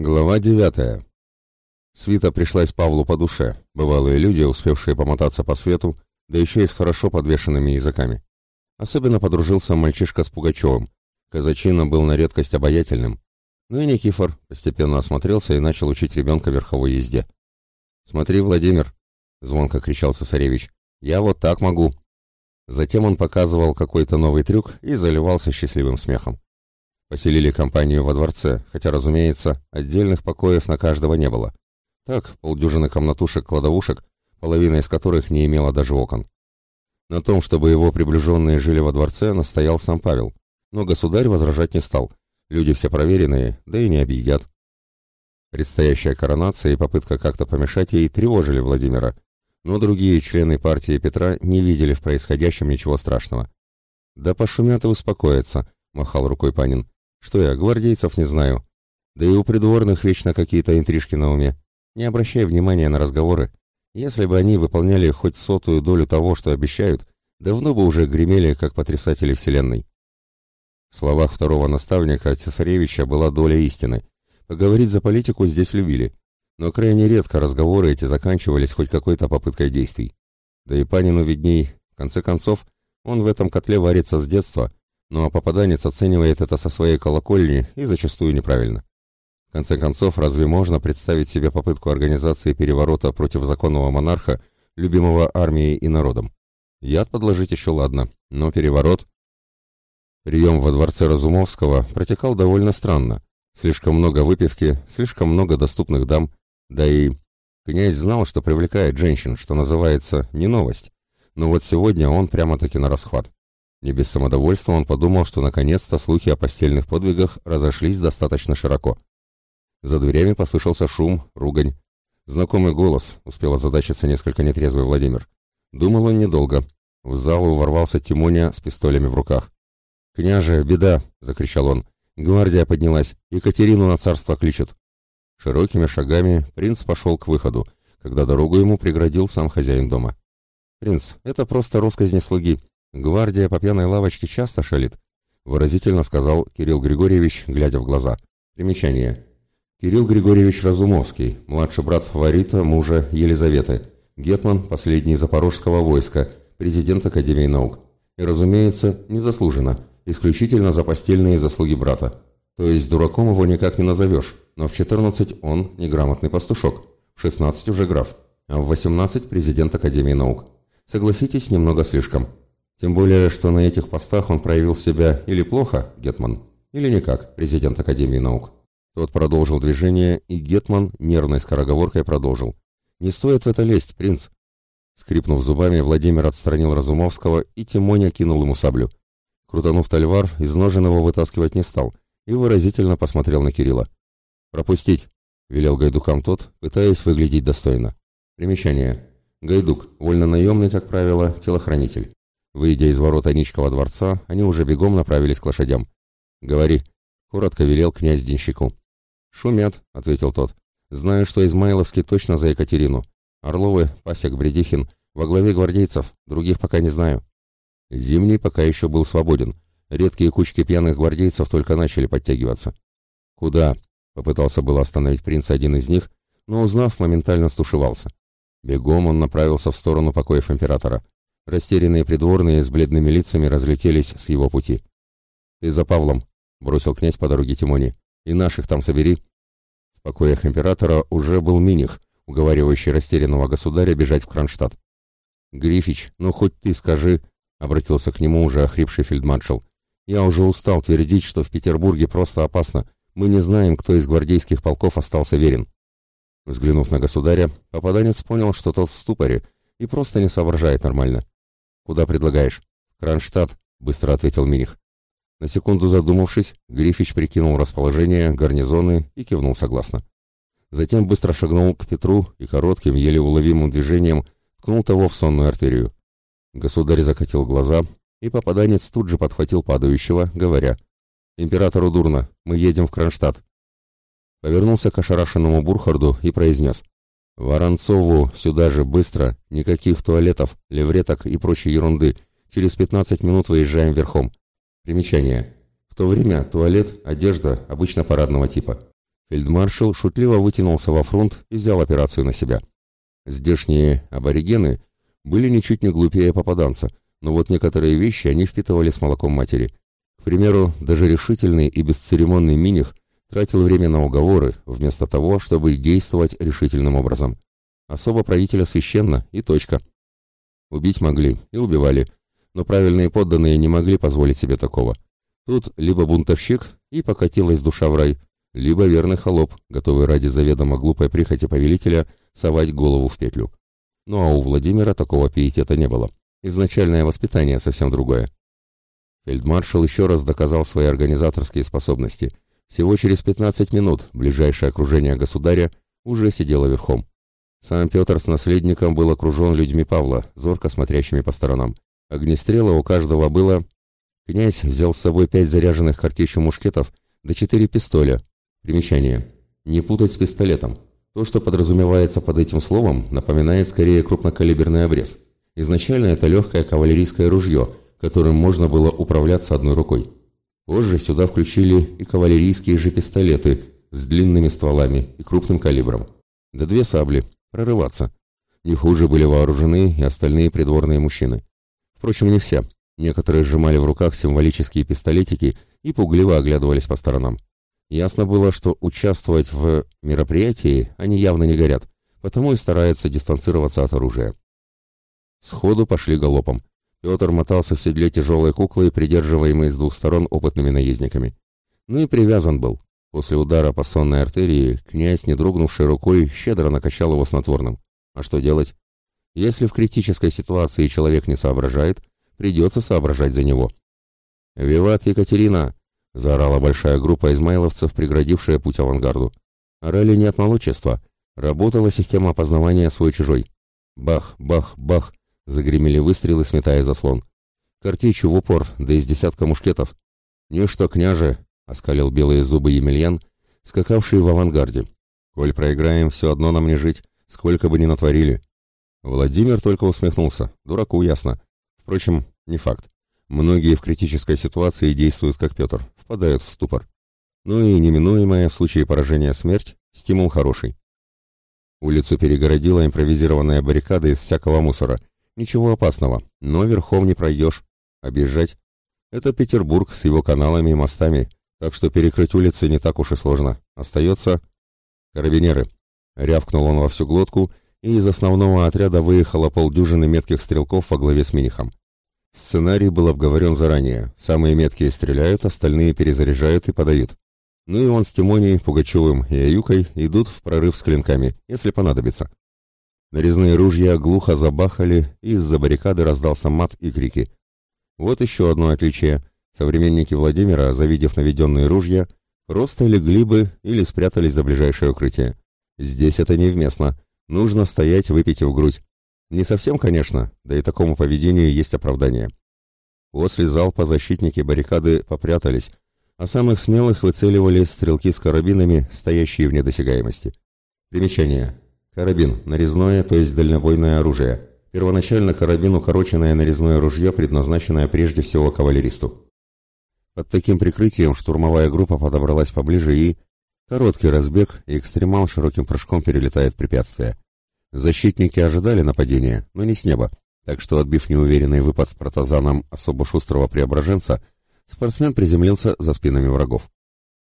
Глава девятая. Свита пришлась Павлу по душе, бывалые люди, успевшие помотаться по свету, да еще и с хорошо подвешенными языками. Особенно подружился мальчишка с Пугачевым. Казачина был на редкость обаятельным. Ну и Никифор постепенно осмотрелся и начал учить ребенка верховой езде. «Смотри, Владимир!» — звонко кричал цесаревич. «Я вот так могу!» Затем он показывал какой-то новый трюк и заливался счастливым смехом. Поселили компанию во дворце, хотя, разумеется, отдельных покоев на каждого не было. Так, полдюжины комнатушек-кладовушек, половина из которых не имела даже окон. На том, чтобы его приближенные жили во дворце, настоял сам Павел. Но государь возражать не стал. Люди все проверенные, да и не объедят. Предстоящая коронация и попытка как-то помешать ей тревожили Владимира. Но другие члены партии Петра не видели в происходящем ничего страшного. «Да пошумят и успокоятся», — махал рукой Панин. Что я, гвардейцев не знаю. Да и у придворных вечно какие-то интрижки на уме. Не обращай внимания на разговоры. Если бы они выполняли хоть сотую долю того, что обещают, давно бы уже гремели, как потрясатели вселенной. В словах второго наставника цесаревича была доля истины. Поговорить за политику здесь любили, но крайне редко разговоры эти заканчивались хоть какой-то попыткой действий. Да и Панину видней, в конце концов, он в этом котле варится с детства, ну а попаданец оценивает это со своей колокольни и зачастую неправильно. В конце концов, разве можно представить себе попытку организации переворота против законного монарха, любимого армией и народом? Яд подложить еще ладно, но переворот... Прием во дворце Разумовского протекал довольно странно. Слишком много выпивки, слишком много доступных дам, да и... Князь знал, что привлекает женщин, что называется, не новость. Но вот сегодня он прямо-таки на расхват. Не без самодовольства он подумал, что наконец-то слухи о постельных подвигах разошлись достаточно широко. За дверями послышался шум, ругань. Знакомый голос, успел озадачиться несколько нетрезвый Владимир. Думал он недолго. В залу ворвался Тимоня с пистолями в руках. «Княже, беда!» — закричал он. «Гвардия поднялась. Екатерину на царство кличут». Широкими шагами принц пошел к выходу, когда дорогу ему преградил сам хозяин дома. «Принц, это просто росказни слуги. «Гвардия по пьяной лавочке часто шалит», — выразительно сказал Кирилл Григорьевич, глядя в глаза. Примечание. Кирилл Григорьевич Разумовский, младший брат фаворита мужа Елизаветы, гетман последний запорожского войска, президент Академии наук. И, разумеется, незаслуженно, исключительно за постельные заслуги брата. То есть дураком его никак не назовешь, но в 14 он неграмотный пастушок, в 16 уже граф, а в 18 президент Академии наук. Согласитесь, немного слишком. Тем более, что на этих постах он проявил себя или плохо, Гетман, или никак, президент Академии наук. Тот продолжил движение, и Гетман нервной скороговоркой продолжил. «Не стоит в это лезть, принц!» Скрипнув зубами, Владимир отстранил Разумовского, и Тимоня кинул ему саблю. Крутанув тальвар, из ножен его вытаскивать не стал, и выразительно посмотрел на Кирилла. «Пропустить!» — велел гайдукам тот, пытаясь выглядеть достойно. Примечание. Гайдук, вольно-наемный, как правило, телохранитель. Выйдя из ворот Аничкова дворца, они уже бегом направились к лошадям. «Говори», — коротко велел князь денщику. «Шумят», — ответил тот. «Знаю, что Измайловский точно за Екатерину. Орловы, Пасек, Бредихин, во главе гвардейцев, других пока не знаю». Зимний пока еще был свободен. Редкие кучки пьяных гвардейцев только начали подтягиваться. «Куда?» — попытался было остановить принца один из них, но, узнав, моментально стушевался. Бегом он направился в сторону покоев императора. Растерянные придворные с бледными лицами разлетелись с его пути. «Ты за Павлом», — бросил князь по дороге Тимони, — «и наших там собери». В покоях императора уже был Миних, уговаривающий растерянного государя бежать в Кронштадт. «Грифич, ну хоть ты скажи», — обратился к нему уже охрипший фельдмаршал. «Я уже устал твердить, что в Петербурге просто опасно. Мы не знаем, кто из гвардейских полков остался верен». Взглянув на государя, попаданец понял, что тот в ступоре и просто не соображает нормально. «Куда предлагаешь?» «Кронштадт», — быстро ответил Миних. На секунду задумавшись, Грифич прикинул расположение, гарнизоны и кивнул согласно. Затем быстро шагнул к Петру и коротким, еле уловимым движением ткнул того в сонную артерию. Государь закатил глаза, и попаданец тут же подхватил падающего, говоря, «Императору дурно, мы едем в Кронштадт». Повернулся к ошарашенному Бурхарду и произнес, «Воронцову сюда же, быстро! Никаких туалетов, левреток и прочей ерунды. Через 15 минут выезжаем верхом». Примечание. В то время туалет, одежда, обычно парадного типа. Фельдмаршал шутливо вытянулся во фронт и взял операцию на себя. Здешние аборигены были ничуть не глупее попаданца, но вот некоторые вещи они впитывали с молоком матери. К примеру, даже решительный и бесцеремонный Миних тратил время на уговоры, вместо того, чтобы действовать решительным образом. Особо правителя священно и точка. Убить могли и убивали, но правильные подданные не могли позволить себе такого. Тут либо бунтовщик, и покатилась душа в рай, либо верный холоп, готовый ради заведомо глупой прихоти повелителя совать голову в петлю. Ну а у Владимира такого пиетета не было. Изначальное воспитание совсем другое. Фельдмаршал еще раз доказал свои организаторские способности. Всего через 15 минут ближайшее окружение государя уже сидело верхом. Сам Петр с наследником был окружен людьми Павла, зорко смотрящими по сторонам. Огнестрела у каждого было... Князь взял с собой пять заряженных картечью мушкетов да четыре пистоля. Примечание. Не путать с пистолетом. То, что подразумевается под этим словом, напоминает скорее крупнокалиберный обрез. Изначально это легкое кавалерийское ружье, которым можно было управляться одной рукой. Позже сюда включили и кавалерийские же пистолеты с длинными стволами и крупным калибром. Да две сабли. Прорываться. Не хуже были вооружены и остальные придворные мужчины. Впрочем, не все. Некоторые сжимали в руках символические пистолетики и пугливо оглядывались по сторонам. Ясно было, что участвовать в мероприятии они явно не горят, потому и стараются дистанцироваться от оружия. Сходу пошли галопом. Петр мотался в седле тяжелой куклы, придерживаемой с двух сторон опытными наездниками. Ну и привязан был. После удара по сонной артерии князь, не дрогнувшей рукой, щедро накачал его снотворным. А что делать? Если в критической ситуации человек не соображает, придется соображать за него. «Виват, Екатерина!» — заорала большая группа измайловцев, преградившая путь авангарду. Орали не от молодчества. Работала система опознавания свой-чужой. Бах, бах, бах. Загремели выстрелы, сметая заслон. Картечью в упор, да из десятка мушкетов. «Ничто, княже!» — оскалил белые зубы Емельян, скакавший в авангарде. «Коль проиграем, все одно нам не жить, сколько бы ни натворили». Владимир только усмехнулся. Дураку ясно. Впрочем, не факт. Многие в критической ситуации действуют как Петр, впадают в ступор. Ну и неминуемая в случае поражения смерть – стимул хороший. Улицу перегородила импровизированная баррикада из всякого мусора – Ничего опасного, но верхом не пройдешь. Объезжать. Это Петербург с его каналами и мостами, так что перекрыть улицы не так уж и сложно. Остается... Карабинеры. Рявкнул он во всю глотку, и из основного отряда выехало полдюжины метких стрелков во главе с Минихом. Сценарий был обговорен заранее. Самые меткие стреляют, остальные перезаряжают и подают. Ну и он с Тимоней, Пугачевым и Аюкой идут в прорыв с клинками, если понадобится. Нарезные ружья глухо забахали, и из-за баррикады раздался мат и крики. Вот еще одно отличие. Современники Владимира, завидев наведенные ружья, просто легли бы или спрятались за ближайшее укрытие. Здесь это невместно. Нужно стоять, выпить в грудь. Не совсем, конечно, да и такому поведению есть оправдание. После залпа защитники баррикады попрятались, а самых смелых выцеливали стрелки с карабинами, стоящие в недосягаемости. Примечание. Карабин – нарезное, то есть дальнобойное оружие. Первоначально карабин – укороченное нарезное ружье, предназначенное прежде всего кавалеристу. Под таким прикрытием штурмовая группа подобралась поближе и... Короткий разбег, и экстремал широким прыжком перелетает препятствие. Защитники ожидали нападения, но не с неба, так что, отбив неуверенный выпад протазаном особо шустрого преображенца, спортсмен приземлился за спинами врагов.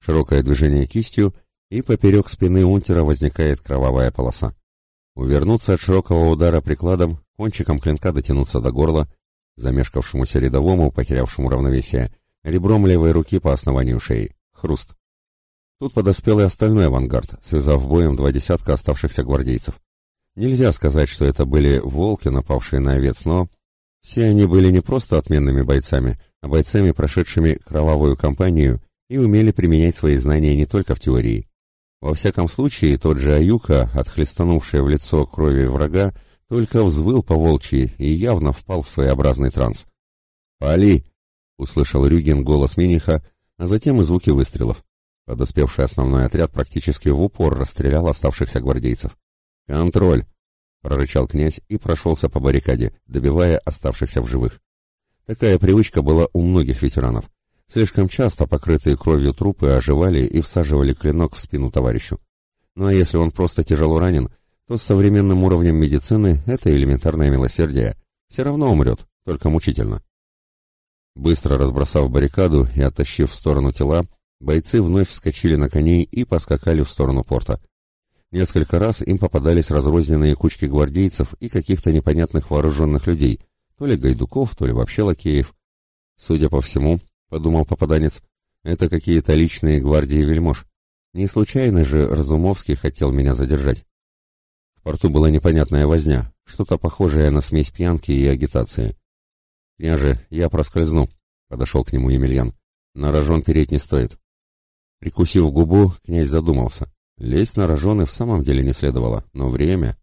Широкое движение кистью – и поперек спины унтера возникает кровавая полоса. Увернуться от широкого удара прикладом, кончиком клинка дотянуться до горла, замешкавшемуся рядовому, потерявшему равновесие, ребром левой руки по основанию шеи. Хруст. Тут подоспел и остальной авангард, связав боем два десятка оставшихся гвардейцев. Нельзя сказать, что это были волки, напавшие на овец, но все они были не просто отменными бойцами, а бойцами, прошедшими кровавую кампанию и умели применять свои знания не только в теории. Во всяком случае, тот же Аюка, отхлестанувший в лицо крови врага, только взвыл по волчьи и явно впал в своеобразный транс. «Пали!» — услышал Рюгин голос Миниха, а затем и звуки выстрелов. Подоспевший основной отряд практически в упор расстрелял оставшихся гвардейцев. «Контроль!» — прорычал князь и прошелся по баррикаде, добивая оставшихся в живых. Такая привычка была у многих ветеранов. Слишком часто покрытые кровью трупы оживали и всаживали клинок в спину товарищу. Ну а если он просто тяжело ранен, то с современным уровнем медицины это элементарное милосердие. Все равно умрет, только мучительно. Быстро разбросав баррикаду и оттащив в сторону тела, бойцы вновь вскочили на коней и поскакали в сторону порта. Несколько раз им попадались разрозненные кучки гвардейцев и каких-то непонятных вооруженных людей, то ли гайдуков, то ли вообще лакеев. Судя по всему, подумал попаданец, это какие-то личные гвардии вельмож. Не случайно же Разумовский хотел меня задержать. В порту была непонятная возня, что-то похожее на смесь пьянки и агитации. «Княже, я проскользну», — подошел к нему Емельян. «На рожон переть не стоит». Прикусив губу, князь задумался. Лезть на рожон и в самом деле не следовало, но время...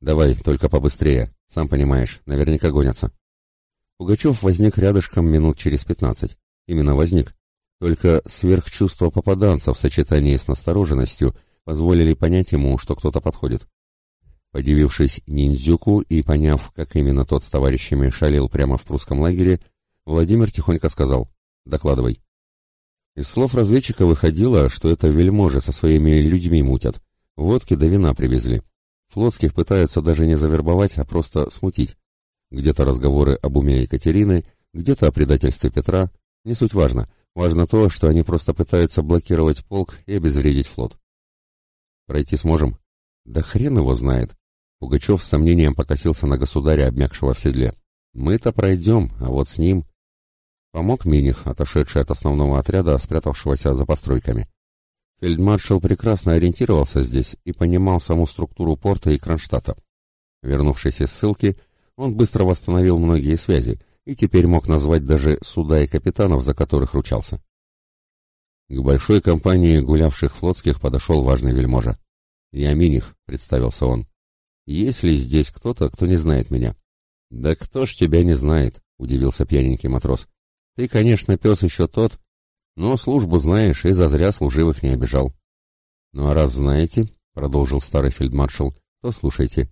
«Давай, только побыстрее, сам понимаешь, наверняка гонятся». Пугачев возник рядышком минут через пятнадцать. Именно возник. Только сверхчувство попаданца в сочетании с настороженностью позволили понять ему, что кто-то подходит. Подивившись ниндзюку и поняв, как именно тот с товарищами шалил прямо в прусском лагере, Владимир тихонько сказал «Докладывай». Из слов разведчика выходило, что это вельможи со своими людьми мутят. Водки до вина привезли. Флотских пытаются даже не завербовать, а просто смутить. Где-то разговоры об уме Екатерины, где-то о предательстве Петра. Не суть важно. Важно то, что они просто пытаются блокировать полк и обезвредить флот. Пройти сможем? Да хрен его знает. Пугачев с сомнением покосился на государя, обмякшего в седле. Мы-то пройдем, а вот с ним... Помог Миних, отошедший от основного отряда, спрятавшегося за постройками. Фельдмаршал прекрасно ориентировался здесь и понимал саму структуру порта и Кронштадта. Вернувшись из ссылки, он быстро восстановил многие связи и теперь мог назвать даже суда и капитанов, за которых ручался. К большой компании гулявших флотских подошел важный вельможа. «Я Миних», — представился он. «Есть ли здесь кто-то, кто не знает меня?» «Да кто ж тебя не знает?» — удивился пьяненький матрос. Ты, конечно, пес еще тот, но службу знаешь и зазря служивых не обижал. Ну а раз знаете, — продолжил старый фельдмаршал, — то слушайте.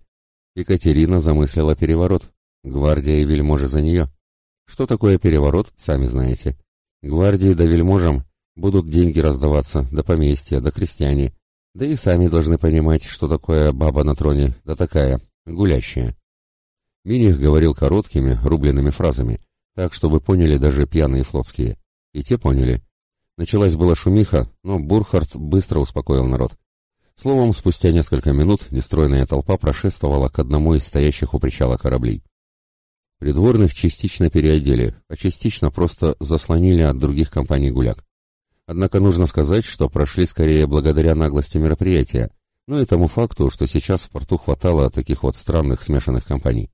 Екатерина замыслила переворот. Гвардия и вельможи за нее. Что такое переворот, сами знаете. Гвардии да вельможам будут деньги раздаваться, да поместья, да крестьяне. Да и сами должны понимать, что такое баба на троне, да такая, гулящая. Миних говорил короткими, рубленными фразами, так, чтобы поняли даже пьяные флотские. И те поняли. Началась была шумиха, но Бурхард быстро успокоил народ. Словом, спустя несколько минут нестройная толпа прошествовала к одному из стоящих у причала кораблей. Придворных частично переодели, а частично просто заслонили от других компаний гуляк. Однако нужно сказать, что прошли скорее благодаря наглости мероприятия, ну и тому факту, что сейчас в порту хватало таких вот странных смешанных компаний.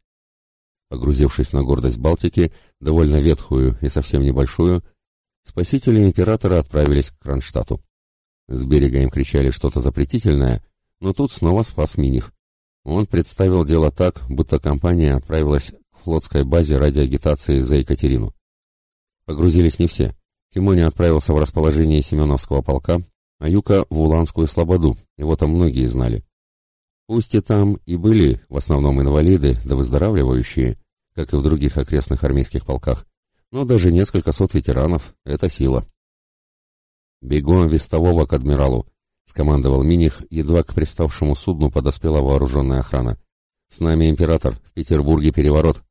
Погрузившись на гордость Балтики, довольно ветхую и совсем небольшую, спасители императора отправились к Кронштадту. С берега им кричали что-то запретительное, но тут снова спас Миних. Он представил дело так, будто компания отправилась флотской базе ради агитации за Екатерину. Погрузились не все. Тимоня отправился в расположение Семеновского полка, а Юка в Уланскую слободу, его там многие знали. Пусть и там и были в основном инвалиды да выздоравливающие, как и в других окрестных армейских полках, но даже несколько сот ветеранов — это сила. «Бегом вестового к адмиралу», — скомандовал Миних, едва к приставшему судну подоспела вооруженная охрана. «С нами император, в Петербурге переворот».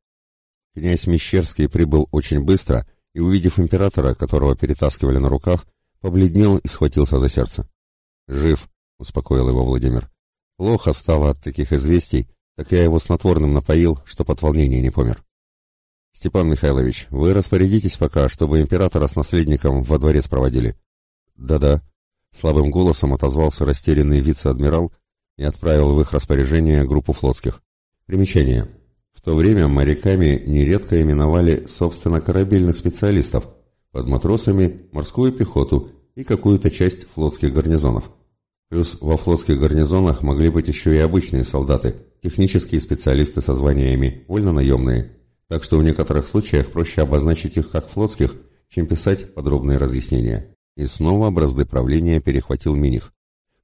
Князь Мещерский прибыл очень быстро и, увидев императора, которого перетаскивали на руках, побледнел и схватился за сердце. «Жив», — успокоил его Владимир. Плохо стало от таких известий, так я его снотворным напоил, чтоб от волнения не помер. Степан Михайлович, вы распорядитесь пока, чтобы императора с наследником во дворец проводили. Да-да, слабым голосом отозвался растерянный вице-адмирал и отправил в их распоряжение группу флотских. Примечание. В то время моряками нередко именовали собственно корабельных специалистов, под матросами морскую пехоту и какую-то часть флотских гарнизонов. Плюс во флотских гарнизонах могли быть еще и обычные солдаты, технические специалисты со званиями, вольно-наемные. Так что в некоторых случаях проще обозначить их как флотских, чем писать подробные разъяснения. И снова бразды правления перехватил Миних.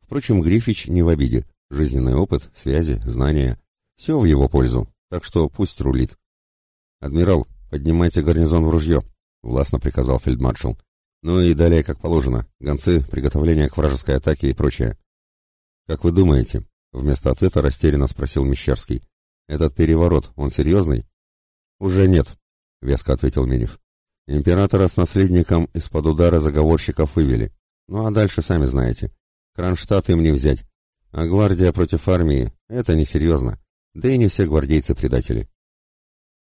Впрочем, Грифич не в обиде. Жизненный опыт, связи, знания – все в его пользу, так что пусть рулит. «Адмирал, поднимайте гарнизон в ружье», – властно приказал фельдмаршал. Ну и далее, как положено, гонцы, приготовление к вражеской атаке и прочее. «Как вы думаете?» — вместо ответа растерянно спросил Мещерский. «Этот переворот, он серьезный?» «Уже нет», — веско ответил Минев. «Императора с наследником из-под удара заговорщиков вывели. Ну а дальше сами знаете. Кронштадт им не взять. А гвардия против армии — это несерьезно. Да и не все гвардейцы предатели».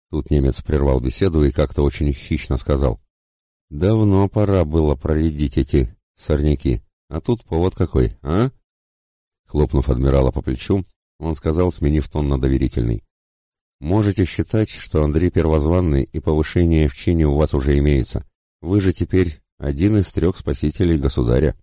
Тут немец прервал беседу и как-то очень хищно сказал. «Давно пора было проредить эти сорняки. А тут повод какой, а?» Хлопнув адмирала по плечу, он сказал, сменив тон на доверительный. «Можете считать, что Андрей первозванный и повышение в чине у вас уже имеются. Вы же теперь один из трех спасителей государя».